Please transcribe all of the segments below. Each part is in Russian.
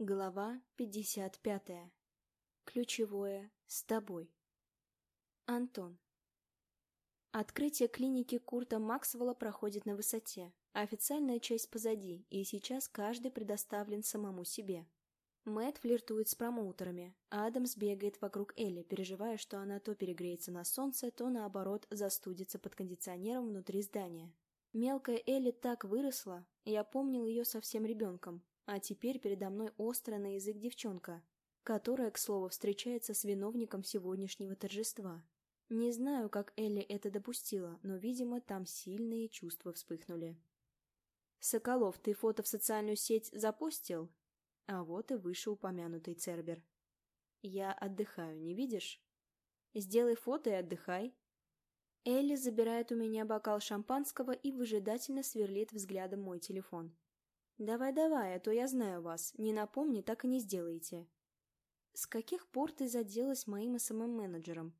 Глава 55. Ключевое «С тобой». Антон. Открытие клиники Курта Максвелла проходит на высоте. Официальная часть позади, и сейчас каждый предоставлен самому себе. Мэтт флиртует с промоутерами, а Адамс бегает вокруг Элли, переживая, что она то перегреется на солнце, то, наоборот, застудится под кондиционером внутри здания. Мелкая Элли так выросла, я помнил ее совсем ребенком, а теперь передо мной острая на язык девчонка, которая, к слову, встречается с виновником сегодняшнего торжества. Не знаю, как Элли это допустила, но, видимо, там сильные чувства вспыхнули. «Соколов, ты фото в социальную сеть запустил?» А вот и вышеупомянутый Цербер. «Я отдыхаю, не видишь?» «Сделай фото и отдыхай». Элли забирает у меня бокал шампанского и выжидательно сверлит взглядом мой телефон. «Давай-давай, а то я знаю вас. Не напомни, так и не сделаете». «С каких пор ты заделась моим СММ-менеджером?»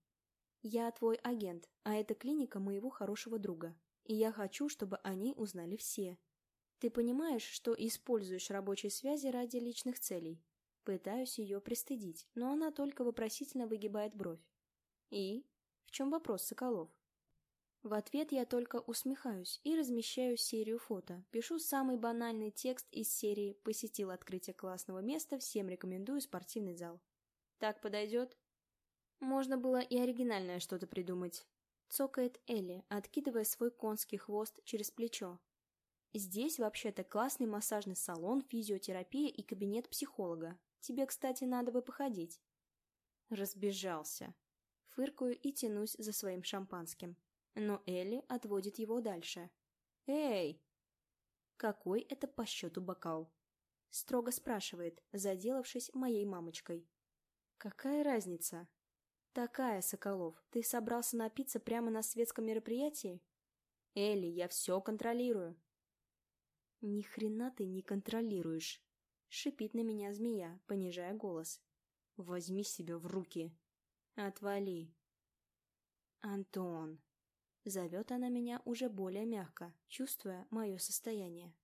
«Я твой агент, а это клиника моего хорошего друга. И я хочу, чтобы они узнали все. Ты понимаешь, что используешь рабочие связи ради личных целей?» Пытаюсь ее пристыдить, но она только вопросительно выгибает бровь. «И? В чем вопрос, Соколов?» В ответ я только усмехаюсь и размещаю серию фото. Пишу самый банальный текст из серии «Посетил открытие классного места, всем рекомендую спортивный зал». Так подойдет? Можно было и оригинальное что-то придумать. Цокает Элли, откидывая свой конский хвост через плечо. Здесь вообще-то классный массажный салон, физиотерапия и кабинет психолога. Тебе, кстати, надо бы походить. Разбежался. Фыркаю и тянусь за своим шампанским но Элли отводит его дальше. «Эй!» «Какой это по счету бокал?» Строго спрашивает, заделавшись моей мамочкой. «Какая разница?» «Такая, Соколов, ты собрался напиться прямо на светском мероприятии?» «Элли, я все контролирую». «Ни хрена ты не контролируешь», — шипит на меня змея, понижая голос. «Возьми себя в руки». «Отвали». «Антон», Зовет она меня уже более мягко, чувствуя мое состояние.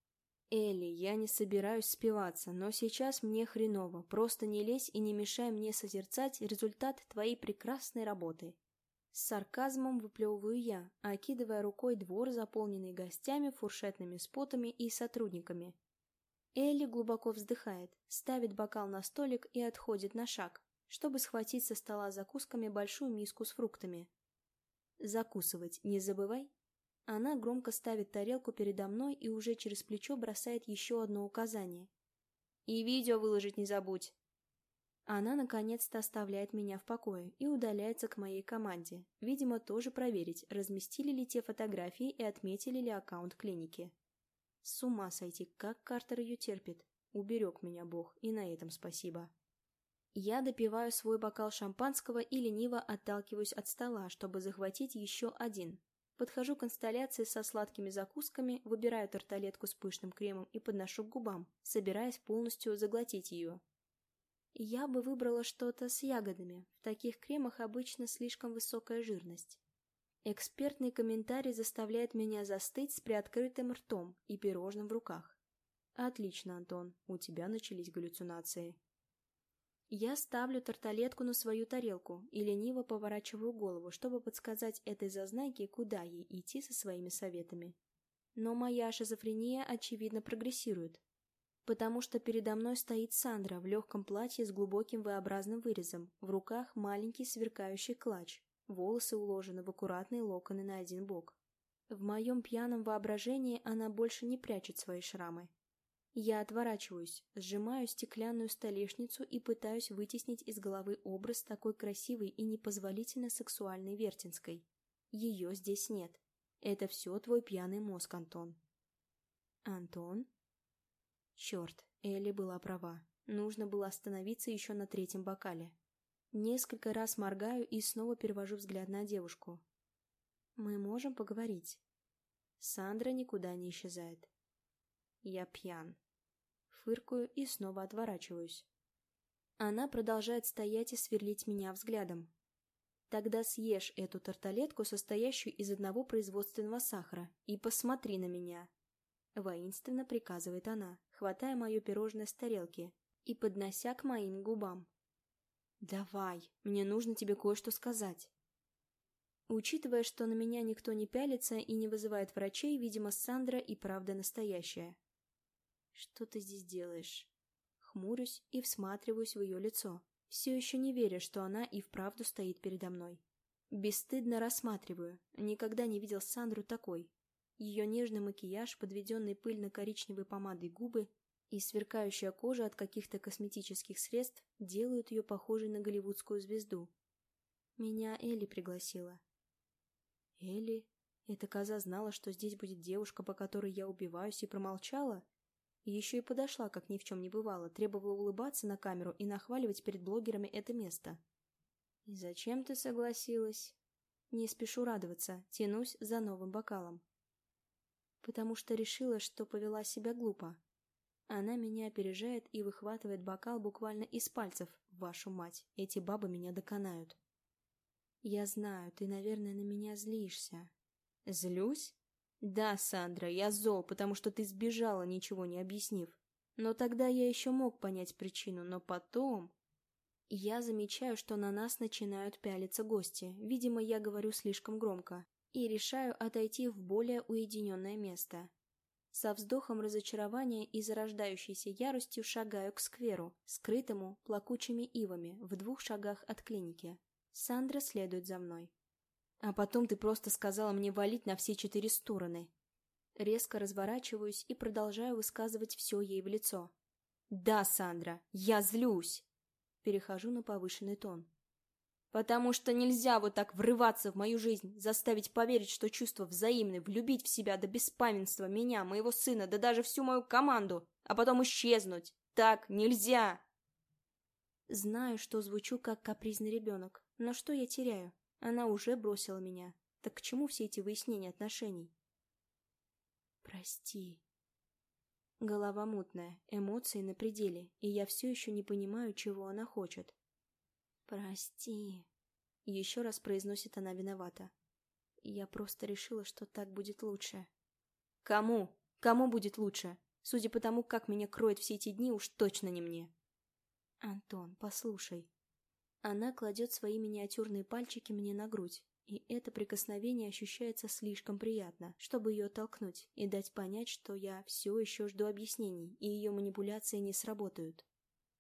«Элли, я не собираюсь спиваться, но сейчас мне хреново. Просто не лезь и не мешай мне созерцать результат твоей прекрасной работы». С сарказмом выплевываю я, окидывая рукой двор, заполненный гостями, фуршетными спотами и сотрудниками. Элли глубоко вздыхает, ставит бокал на столик и отходит на шаг, чтобы схватить со стола закусками большую миску с фруктами. Закусывать не забывай. Она громко ставит тарелку передо мной и уже через плечо бросает еще одно указание. И видео выложить не забудь. Она наконец-то оставляет меня в покое и удаляется к моей команде, видимо, тоже проверить, разместили ли те фотографии и отметили ли аккаунт клиники. С ума сойти, как Картер ее терпит. Уберег меня Бог, и на этом спасибо. Я допиваю свой бокал шампанского и лениво отталкиваюсь от стола, чтобы захватить еще один. Подхожу к инсталляции со сладкими закусками, выбираю тарталетку с пышным кремом и подношу к губам, собираясь полностью заглотить ее. Я бы выбрала что-то с ягодами. В таких кремах обычно слишком высокая жирность. Экспертный комментарий заставляет меня застыть с приоткрытым ртом и пирожным в руках. Отлично, Антон, у тебя начались галлюцинации. Я ставлю тарталетку на свою тарелку и лениво поворачиваю голову, чтобы подсказать этой зазнайке, куда ей идти со своими советами. Но моя шизофрения, очевидно, прогрессирует, потому что передо мной стоит Сандра в легком платье с глубоким V-образным вырезом, в руках маленький сверкающий клатч, волосы уложены в аккуратные локоны на один бок. В моем пьяном воображении она больше не прячет свои шрамы, я отворачиваюсь, сжимаю стеклянную столешницу и пытаюсь вытеснить из головы образ такой красивой и непозволительно сексуальной Вертинской. Ее здесь нет. Это все твой пьяный мозг, Антон. Антон? Черт, Элли была права. Нужно было остановиться еще на третьем бокале. Несколько раз моргаю и снова перевожу взгляд на девушку. Мы можем поговорить. Сандра никуда не исчезает. Я пьян. Фыркаю и снова отворачиваюсь. Она продолжает стоять и сверлить меня взглядом. Тогда съешь эту тарталетку, состоящую из одного производственного сахара, и посмотри на меня. Воинственно приказывает она, хватая мое пирожное с тарелки и поднося к моим губам. «Давай, мне нужно тебе кое-что сказать». Учитывая, что на меня никто не пялится и не вызывает врачей, видимо, Сандра и правда настоящая. «Что ты здесь делаешь?» Хмурюсь и всматриваюсь в ее лицо, все еще не веря, что она и вправду стоит передо мной. Бесстыдно рассматриваю, никогда не видел Сандру такой. Ее нежный макияж, подведенный пыльно-коричневой помадой губы и сверкающая кожа от каких-то косметических средств делают ее похожей на голливудскую звезду. Меня Элли пригласила. Элли? Эта коза знала, что здесь будет девушка, по которой я убиваюсь, и промолчала? Еще и подошла, как ни в чем не бывало, требовала улыбаться на камеру и нахваливать перед блогерами это место. «И зачем ты согласилась?» Не спешу радоваться, тянусь за новым бокалом. Потому что решила, что повела себя глупо. Она меня опережает и выхватывает бокал буквально из пальцев. Вашу мать, эти бабы меня доконают. Я знаю, ты, наверное, на меня злишься. Злюсь? Да, Сандра, я зол, потому что ты сбежала, ничего не объяснив. Но тогда я еще мог понять причину, но потом... Я замечаю, что на нас начинают пялиться гости. Видимо, я говорю слишком громко. И решаю отойти в более уединенное место. Со вздохом разочарования и зарождающейся яростью шагаю к скверу, скрытому плакучими ивами, в двух шагах от клиники. Сандра следует за мной. А потом ты просто сказала мне валить на все четыре стороны. Резко разворачиваюсь и продолжаю высказывать все ей в лицо. «Да, Сандра, я злюсь!» Перехожу на повышенный тон. «Потому что нельзя вот так врываться в мою жизнь, заставить поверить, что чувства взаимны, влюбить в себя до беспамятства меня, моего сына, да даже всю мою команду, а потом исчезнуть. Так нельзя!» Знаю, что звучу как капризный ребенок, но что я теряю? Она уже бросила меня. Так к чему все эти выяснения отношений? Прости. Голова мутная, эмоции на пределе, и я все еще не понимаю, чего она хочет. Прости. Еще раз произносит она виновата. Я просто решила, что так будет лучше. Кому? Кому будет лучше? Судя по тому, как меня кроет все эти дни, уж точно не мне. Антон, послушай. Она кладет свои миниатюрные пальчики мне на грудь, и это прикосновение ощущается слишком приятно, чтобы ее толкнуть и дать понять, что я все еще жду объяснений, и ее манипуляции не сработают.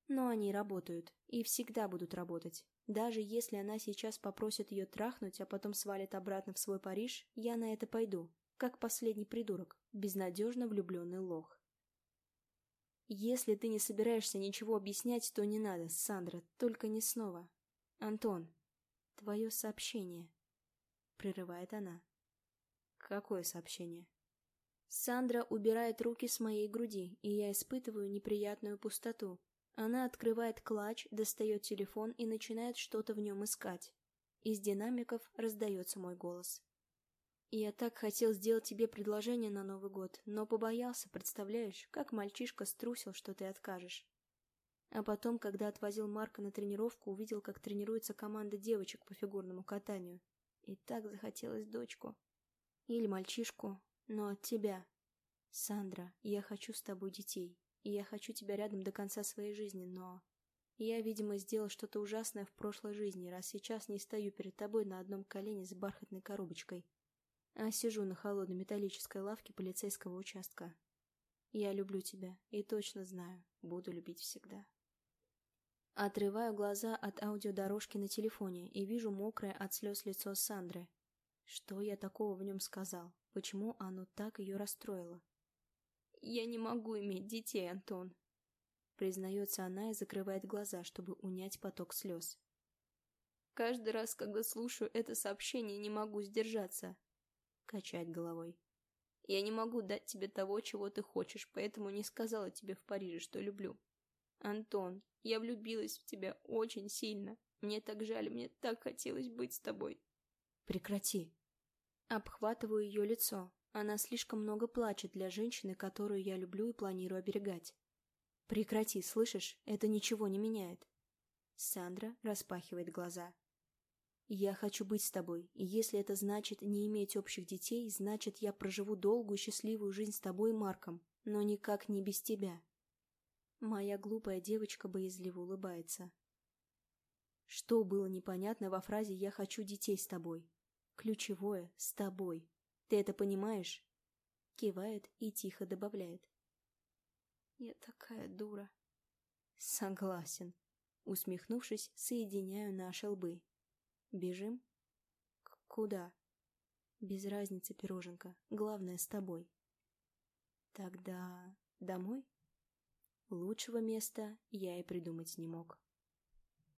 Но они работают, и всегда будут работать. Даже если она сейчас попросит ее трахнуть, а потом свалит обратно в свой Париж, я на это пойду, как последний придурок, безнадежно влюбленный лох. Если ты не собираешься ничего объяснять, то не надо, Сандра, только не снова. Антон, твое сообщение. Прерывает она. Какое сообщение? Сандра убирает руки с моей груди, и я испытываю неприятную пустоту. Она открывает клатч, достает телефон и начинает что-то в нем искать. Из динамиков раздается мой голос. Я так хотел сделать тебе предложение на Новый год, но побоялся, представляешь, как мальчишка струсил, что ты откажешь. А потом, когда отвозил Марка на тренировку, увидел, как тренируется команда девочек по фигурному катанию. И так захотелось дочку. Или мальчишку, но от тебя. Сандра, я хочу с тобой детей. И я хочу тебя рядом до конца своей жизни, но... Я, видимо, сделал что-то ужасное в прошлой жизни, раз сейчас не стою перед тобой на одном колене с бархатной коробочкой а сижу на холодной металлической лавке полицейского участка. Я люблю тебя и точно знаю, буду любить всегда. Отрываю глаза от аудиодорожки на телефоне и вижу мокрое от слез лицо Сандры. Что я такого в нем сказал? Почему оно так ее расстроило? «Я не могу иметь детей, Антон», — признается она и закрывает глаза, чтобы унять поток слез. «Каждый раз, когда слушаю это сообщение, не могу сдержаться. Качает головой. Я не могу дать тебе того, чего ты хочешь, поэтому не сказала тебе в Париже, что люблю. Антон, я влюбилась в тебя очень сильно. Мне так жаль, мне так хотелось быть с тобой. Прекрати. Обхватываю ее лицо. Она слишком много плачет для женщины, которую я люблю и планирую оберегать. Прекрати, слышишь? Это ничего не меняет. Сандра распахивает глаза. Я хочу быть с тобой, и если это значит не иметь общих детей, значит, я проживу долгую счастливую жизнь с тобой, Марком, но никак не без тебя. Моя глупая девочка боязливо улыбается. Что было непонятно во фразе «я хочу детей с тобой»? Ключевое «с тобой». Ты это понимаешь? Кивает и тихо добавляет. Я такая дура. Согласен. Усмехнувшись, соединяю наши лбы. Бежим? К куда? Без разницы, пироженка. Главное, с тобой. Тогда домой? Лучшего места я и придумать не мог.